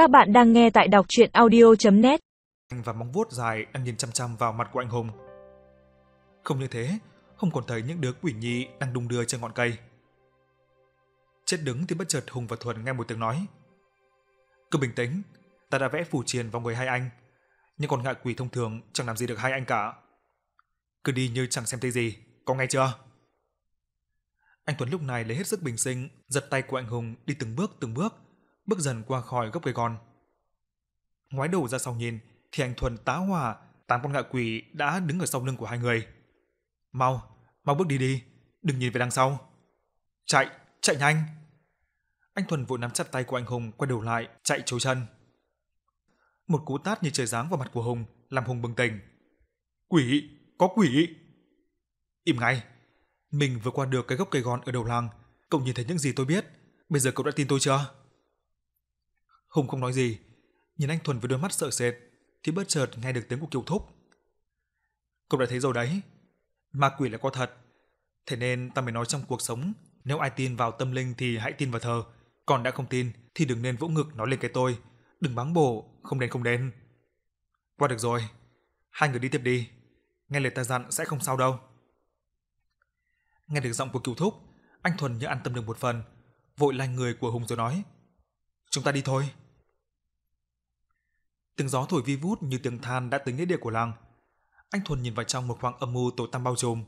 Các bạn đang nghe tại đọc chuyện audio.net và móng vuốt dài đang nhìn chăm chăm vào mặt của anh Hùng. Không như thế, Hùng còn thấy những đứa quỷ nhi đang đung đưa trên ngọn cây. Chết đứng thì bất chợt Hùng và Thuần nghe một tiếng nói. Cứ bình tĩnh, ta đã vẽ phù triền vào người hai anh, nhưng còn ngạ quỷ thông thường chẳng làm gì được hai anh cả. Cứ đi như chẳng xem thấy gì, có nghe chưa? Anh Tuấn lúc này lấy hết sức bình sinh, giật tay của anh Hùng đi từng bước từng bước, bước dần qua khỏi gốc cây gòn. Ngoái đầu ra sau nhìn, thì anh Thuần tá hỏa, tám con ngạ quỷ đã đứng ở sau lưng của hai người. Mau, mau bước đi đi, đừng nhìn về đằng sau. Chạy, chạy nhanh. Anh Thuần vội nắm chặt tay của anh Hùng quay đầu lại, chạy trối chân. Một cú tát như trời giáng vào mặt của Hùng làm Hùng bừng tỉnh. Quỷ, có quỷ. Im ngay, mình vừa qua được cái gốc cây gòn ở đầu làng, cậu nhìn thấy những gì tôi biết, bây giờ cậu đã tin tôi chưa? Hùng không nói gì, nhìn anh Thuần với đôi mắt sợ sệt, thì bất chợt nghe được tiếng của Kiều Thúc. Cậu đã thấy rồi đấy, ma quỷ là có thật, thế nên ta mới nói trong cuộc sống, nếu ai tin vào tâm linh thì hãy tin vào thờ, còn đã không tin thì đừng nên vỗ ngực nói lên cái tôi, đừng báng bổ, không đến không đến. Qua được rồi, hai người đi tiếp đi, nghe lời ta dặn sẽ không sao đâu. Nghe được giọng của kiều thúc, anh Thuần như an tâm được một phần, vội lanh người của Hùng rồi nói. Chúng ta đi thôi. Tiếng gió thổi vi vút như tiếng than đã tới nghĩa địa của làng. Anh Thuần nhìn vào trong một khoảng âm mưu tối tăm bao trùm.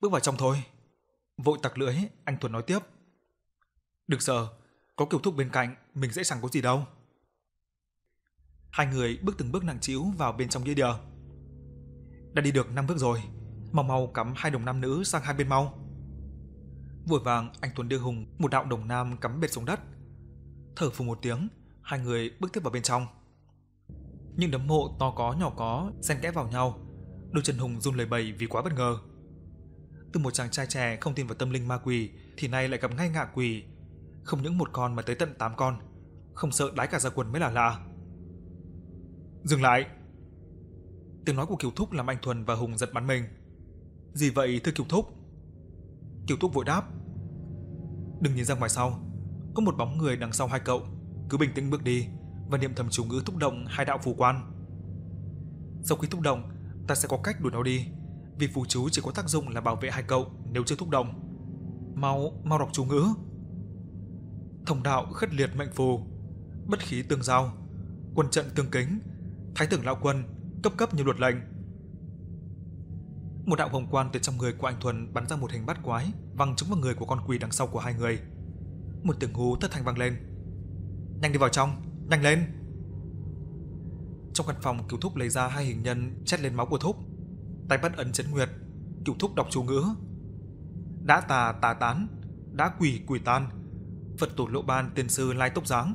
Bước vào trong thôi. Vội tặc lưỡi, anh Thuần nói tiếp. Được sợ, có kiểu thúc bên cạnh, mình sẽ chẳng có gì đâu. Hai người bước từng bước nặng trĩu vào bên trong nghĩa địa. Đã đi được năm bước rồi, mau mau cắm hai đồng nam nữ sang hai bên mau. Vội vàng anh Tuấn đưa Hùng một đạo đồng nam cắm bệt xuống đất. Thở phù một tiếng, hai người bước tiếp vào bên trong. Những đấm mộ to có nhỏ có xen kẽ vào nhau, đôi chân Hùng run lẩy bẩy vì quá bất ngờ. Từ một chàng trai trẻ không tin vào tâm linh ma quỷ thì nay lại gặp ngay ngạ quỷ, không những một con mà tới tận tám con, không sợ đái cả ra quần mới là lạ. Dừng lại. Tiếng nói của Kiều Thúc làm anh Thuần và Hùng giật bắn mình. Gì vậy thưa Kiều Thúc? Kiều Thúc vội đáp. Đừng nhìn ra ngoài sau, có một bóng người đằng sau hai cậu, cứ bình tĩnh bước đi và niệm thầm chú ngữ thúc động hai đạo phù quan. Sau khi thúc động, ta sẽ có cách đuổi nó đi, vì phù chú chỉ có tác dụng là bảo vệ hai cậu nếu chưa thúc động. Mau, mau đọc chú ngữ. Thông đạo khất liệt mệnh phù, bất khí tương giao, quân trận tương kính, thái tưởng lão quân, cấp cấp như luật lệnh, một đạo hồng quan từ trong người của anh Thuần bắn ra một hình bát quái, văng trúng vào người của con quỷ đằng sau của hai người. Một tiếng hú thất thanh vang lên. Nhanh đi vào trong, nhanh lên. Trong căn phòng, Cửu Thúc lấy ra hai hình nhân chét lên máu của Thúc. Tay bắt ấn chấn nguyệt, Cửu Thúc đọc chú ngữ. Đã tà tà tán, đã quỷ quỷ tan. Phật tổ lộ ban tiên sư lai tốc giáng,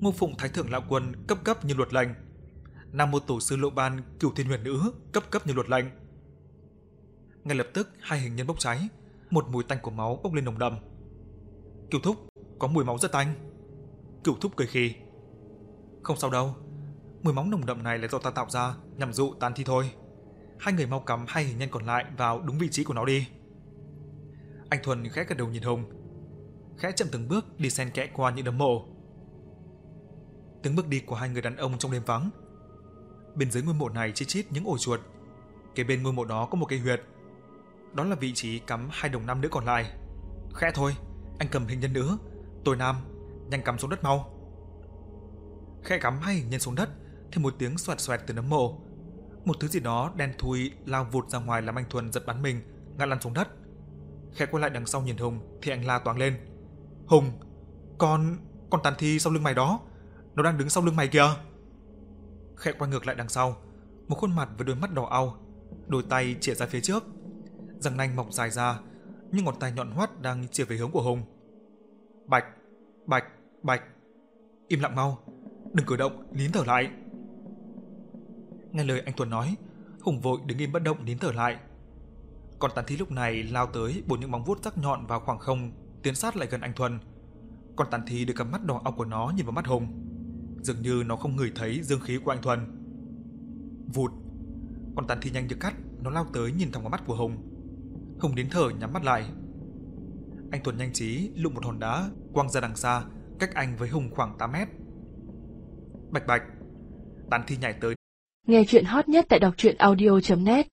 ngô phụng thái thượng lão quân cấp cấp như luật lệnh. Nam mô tổ sư lộ ban cửu thiên huyền nữ cấp cấp như luật lệnh ngay lập tức hai hình nhân bốc cháy, một mùi tanh của máu bốc lên nồng đậm. Cửu thúc, có mùi máu rất tanh. Cửu thúc cười khì. Không sao đâu, mùi máu nồng đậm này là do ta tạo ra nhằm dụ tàn thi thôi. Hai người mau cắm hai hình nhân còn lại vào đúng vị trí của nó đi. Anh Thuần khẽ gật đầu nhìn Hùng, khẽ chậm từng bước đi xen kẽ qua những đấm mộ. Tiếng bước đi của hai người đàn ông trong đêm vắng. Bên dưới ngôi mộ này chi chít những ổ chuột. Kế bên ngôi mộ đó có một cây huyệt đó là vị trí cắm hai đồng nam nữ còn lại. Khẽ thôi, anh cầm hình nhân nữ, tôi nam, nhanh cắm xuống đất mau. Khẽ cắm hai hình nhân xuống đất, thì một tiếng xoẹt xoẹt từ nấm mộ. Một thứ gì đó đen thui lao vụt ra ngoài làm anh Thuần giật bắn mình, ngã lăn xuống đất. Khẽ quay lại đằng sau nhìn Hùng thì anh la toáng lên. Hùng, con, con tàn thi sau lưng mày đó, nó đang đứng sau lưng mày kìa. Khẽ quay ngược lại đằng sau, một khuôn mặt với đôi mắt đỏ au, đôi tay chĩa ra phía trước răng nanh mọc dài ra, nhưng ngón tay nhọn hoắt đang chĩa về hướng của Hùng. Bạch, bạch, bạch. Im lặng mau, đừng cử động, nín thở lại. Nghe lời anh Tuấn nói, Hùng vội đứng im bất động nín thở lại. Còn tàn thi lúc này lao tới bổ những móng vuốt sắc nhọn vào khoảng không, tiến sát lại gần anh Thuần. Còn tàn thi được cặp mắt đỏ ao của nó nhìn vào mắt Hùng. Dường như nó không ngửi thấy dương khí của anh Thuần. Vụt, con tàn thi nhanh như cắt, nó lao tới nhìn thẳng vào mắt của Hùng. Hùng đến thở nhắm mắt lại. Anh Tuấn nhanh trí lụng một hòn đá quăng ra đằng xa, cách anh với Hùng khoảng 8 mét. Bạch bạch. tàn thi nhảy tới. Nghe chuyện hot nhất tại đọc truyện audio.net